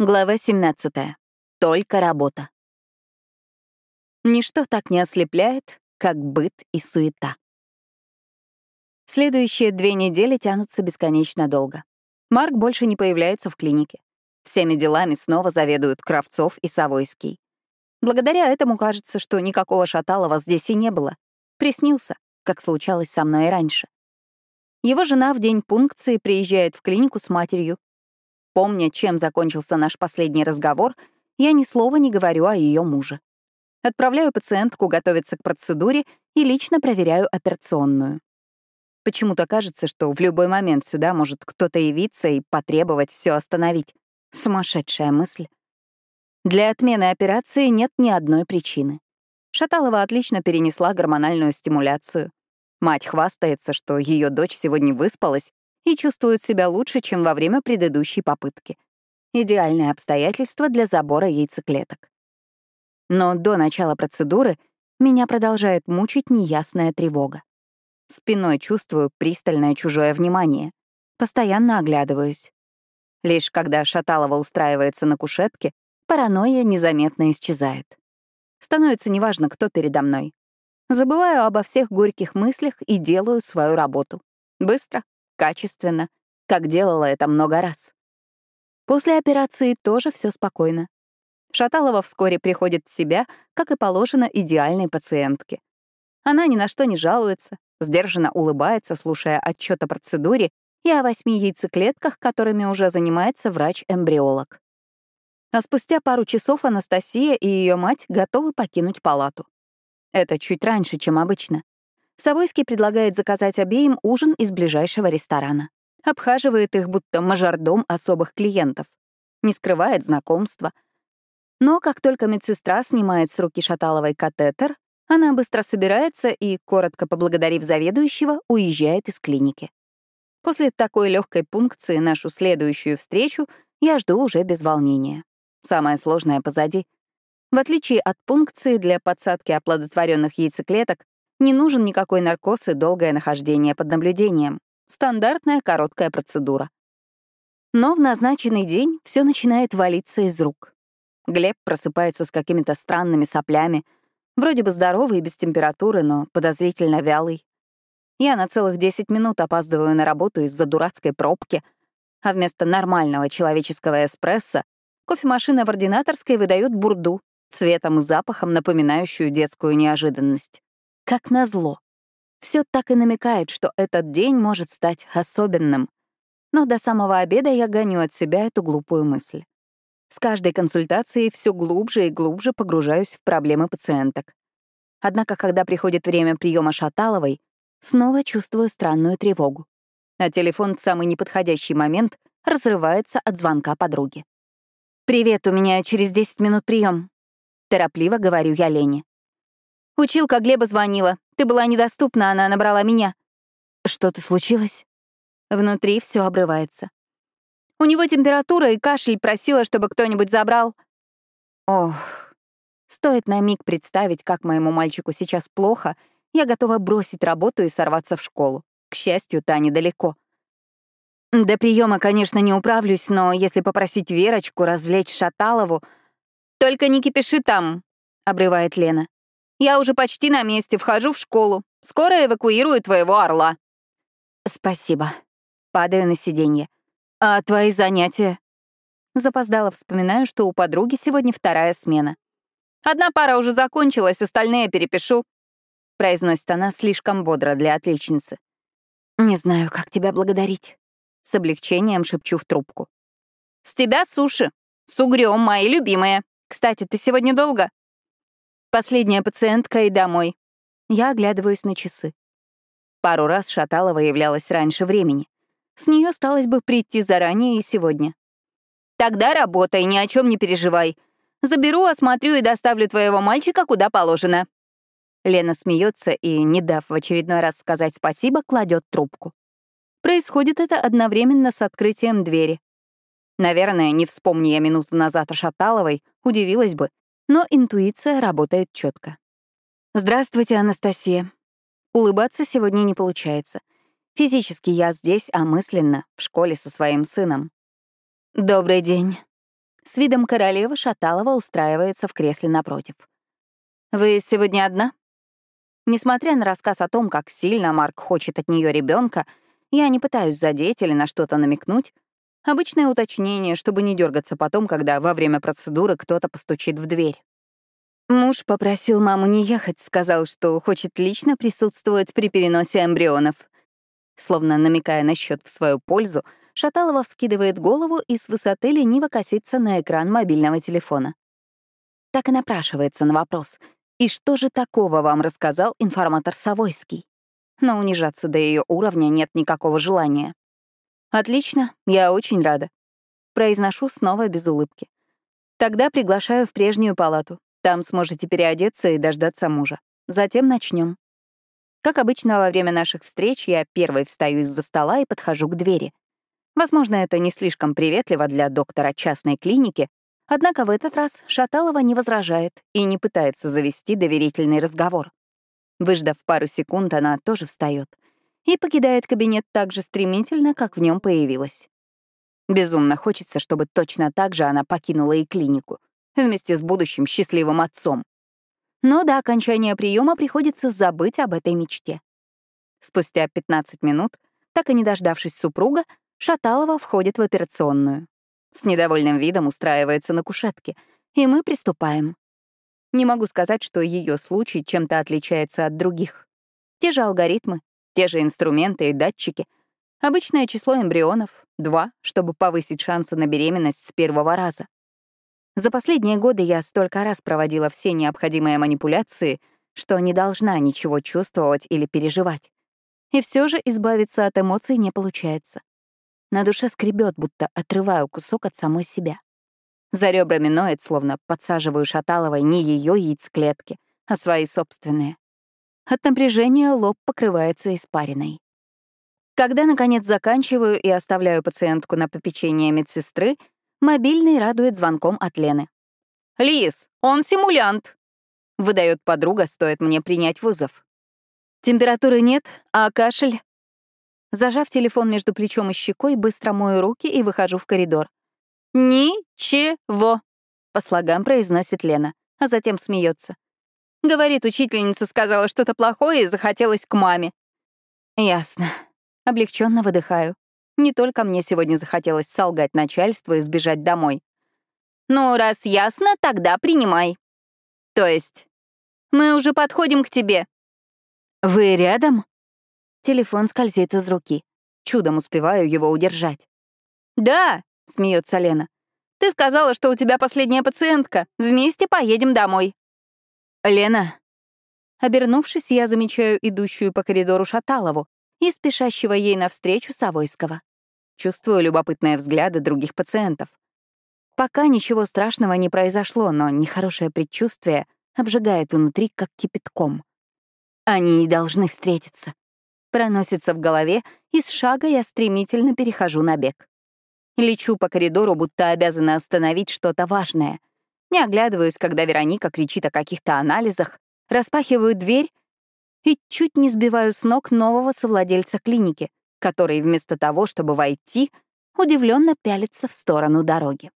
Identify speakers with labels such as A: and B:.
A: Глава 17. Только работа. Ничто так не ослепляет, как быт и суета. Следующие две недели тянутся бесконечно долго. Марк больше не появляется в клинике. Всеми делами снова заведуют Кравцов и Савойский. Благодаря этому кажется, что никакого Шаталова здесь и не было. Приснился, как случалось со мной раньше. Его жена в день пункции приезжает в клинику с матерью Помня, чем закончился наш последний разговор, я ни слова не говорю о ее муже. Отправляю пациентку готовиться к процедуре и лично проверяю операционную. Почему-то кажется, что в любой момент сюда может кто-то явиться и потребовать все остановить. Сумасшедшая мысль. Для отмены операции нет ни одной причины. Шаталова отлично перенесла гормональную стимуляцию. Мать хвастается, что ее дочь сегодня выспалась и чувствуют себя лучше, чем во время предыдущей попытки. Идеальное обстоятельство для забора яйцеклеток. Но до начала процедуры меня продолжает мучить неясная тревога. Спиной чувствую пристальное чужое внимание. Постоянно оглядываюсь. Лишь когда Шаталова устраивается на кушетке, паранойя незаметно исчезает. Становится неважно, кто передо мной. Забываю обо всех горьких мыслях и делаю свою работу. Быстро, качественно, как делала это много раз. После операции тоже все спокойно. Шаталова вскоре приходит в себя, как и положено идеальной пациентке. Она ни на что не жалуется, сдержанно улыбается, слушая отчет о процедуре и о восьми яйцеклетках, которыми уже занимается врач-эмбриолог. А спустя пару часов Анастасия и ее мать готовы покинуть палату. Это чуть раньше, чем обычно. Савойский предлагает заказать обеим ужин из ближайшего ресторана. Обхаживает их, будто мажордом особых клиентов. Не скрывает знакомства. Но как только медсестра снимает с руки Шаталовой катетер, она быстро собирается и, коротко поблагодарив заведующего, уезжает из клиники. После такой легкой пункции нашу следующую встречу я жду уже без волнения. Самое сложное позади. В отличие от пункции для подсадки оплодотворенных яйцеклеток, не нужен никакой наркоз и долгое нахождение под наблюдением. Стандартная короткая процедура. Но в назначенный день все начинает валиться из рук. Глеб просыпается с какими-то странными соплями, вроде бы здоровый и без температуры, но подозрительно вялый. Я на целых 10 минут опаздываю на работу из-за дурацкой пробки, а вместо нормального человеческого эспрессо кофемашина в ординаторской выдает бурду, цветом и запахом, напоминающую детскую неожиданность. Как назло. Все так и намекает, что этот день может стать особенным. Но до самого обеда я гоню от себя эту глупую мысль. С каждой консультацией все глубже и глубже погружаюсь в проблемы пациенток. Однако, когда приходит время приема Шаталовой, снова чувствую странную тревогу. А телефон в самый неподходящий момент разрывается от звонка подруги. «Привет, у меня через 10 минут прием. торопливо говорю я Лене. Училка Глеба звонила. Ты была недоступна, она набрала меня. Что-то случилось? Внутри все обрывается. У него температура и кашель, просила, чтобы кто-нибудь забрал. Ох, стоит на миг представить, как моему мальчику сейчас плохо, я готова бросить работу и сорваться в школу. К счастью, та недалеко. До приема, конечно, не управлюсь, но если попросить Верочку развлечь Шаталову... «Только не кипиши там», — обрывает Лена. Я уже почти на месте, вхожу в школу. Скоро эвакуирую твоего орла». «Спасибо». Падаю на сиденье. «А твои занятия?» Запоздала вспоминаю, что у подруги сегодня вторая смена. «Одна пара уже закончилась, остальные перепишу», — произносит она слишком бодро для отличницы. «Не знаю, как тебя благодарить», — с облегчением шепчу в трубку. «С тебя суши. С угрём, мои любимые. Кстати, ты сегодня долго?» Последняя пациентка и домой. Я оглядываюсь на часы. Пару раз Шаталова являлась раньше времени. С нее осталось бы прийти заранее и сегодня. Тогда работай, ни о чем не переживай. Заберу, осмотрю и доставлю твоего мальчика куда положено. Лена смеется и, не дав в очередной раз сказать спасибо, кладет трубку. Происходит это одновременно с открытием двери. Наверное, не вспомни я минуту назад о Шаталовой, удивилась бы, но интуиция работает четко. «Здравствуйте, Анастасия». Улыбаться сегодня не получается. Физически я здесь, а мысленно — в школе со своим сыном. «Добрый день». С видом королевы Шаталова устраивается в кресле напротив. «Вы сегодня одна?» Несмотря на рассказ о том, как сильно Марк хочет от нее ребенка, я не пытаюсь задеть или на что-то намекнуть. Обычное уточнение, чтобы не дергаться потом, когда во время процедуры кто-то постучит в дверь. Муж попросил маму не ехать, сказал, что хочет лично присутствовать при переносе эмбрионов. Словно намекая на счет в свою пользу, Шаталова вскидывает голову и с высоты лениво косится на экран мобильного телефона. Так и напрашивается на вопрос. «И что же такого вам рассказал информатор Савойский?» Но унижаться до ее уровня нет никакого желания. «Отлично, я очень рада». Произношу снова без улыбки. «Тогда приглашаю в прежнюю палату. Там сможете переодеться и дождаться мужа. Затем начнем. Как обычно, во время наших встреч я первой встаю из-за стола и подхожу к двери. Возможно, это не слишком приветливо для доктора частной клиники, однако в этот раз Шаталова не возражает и не пытается завести доверительный разговор. Выждав пару секунд, она тоже встает и покидает кабинет так же стремительно, как в нем появилась. Безумно хочется, чтобы точно так же она покинула и клинику, вместе с будущим счастливым отцом. Но до окончания приема приходится забыть об этой мечте. Спустя 15 минут, так и не дождавшись супруга, Шаталова входит в операционную. С недовольным видом устраивается на кушетке, и мы приступаем. Не могу сказать, что ее случай чем-то отличается от других. Те же алгоритмы, те же инструменты и датчики. Обычное число эмбрионов — два, чтобы повысить шансы на беременность с первого раза. За последние годы я столько раз проводила все необходимые манипуляции, что не должна ничего чувствовать или переживать. И все же избавиться от эмоций не получается. На душе скребет, будто отрываю кусок от самой себя. За ребрами ноет, словно подсаживаю Шаталовой не ее яйцклетки, а свои собственные. От напряжения лоб покрывается испариной. Когда, наконец, заканчиваю и оставляю пациентку на попечение медсестры, Мобильный радует звонком от Лены. «Лиз, он симулянт!» — выдает подруга, стоит мне принять вызов. Температуры нет, а кашель... Зажав телефон между плечом и щекой, быстро мою руки и выхожу в коридор. «Ничего», — по слогам произносит Лена, а затем смеется. Говорит, учительница сказала что-то плохое и захотелось к маме. Ясно. Облегченно выдыхаю. Не только мне сегодня захотелось солгать начальству и сбежать домой. «Ну, раз ясно, тогда принимай». «То есть?» «Мы уже подходим к тебе». «Вы рядом?» Телефон скользит из руки. Чудом успеваю его удержать. «Да», — смеется Лена. «Ты сказала, что у тебя последняя пациентка. Вместе поедем домой». «Лена». Обернувшись, я замечаю идущую по коридору Шаталову, и спешащего ей навстречу Савойского. Чувствую любопытные взгляды других пациентов. Пока ничего страшного не произошло, но нехорошее предчувствие обжигает внутри, как кипятком. Они не должны встретиться. Проносится в голове, и с шага я стремительно перехожу на бег. Лечу по коридору, будто обязана остановить что-то важное. Не оглядываюсь, когда Вероника кричит о каких-то анализах, распахиваю дверь и чуть не сбиваю с ног нового совладельца клиники, который вместо того, чтобы войти, удивленно пялится в сторону дороги.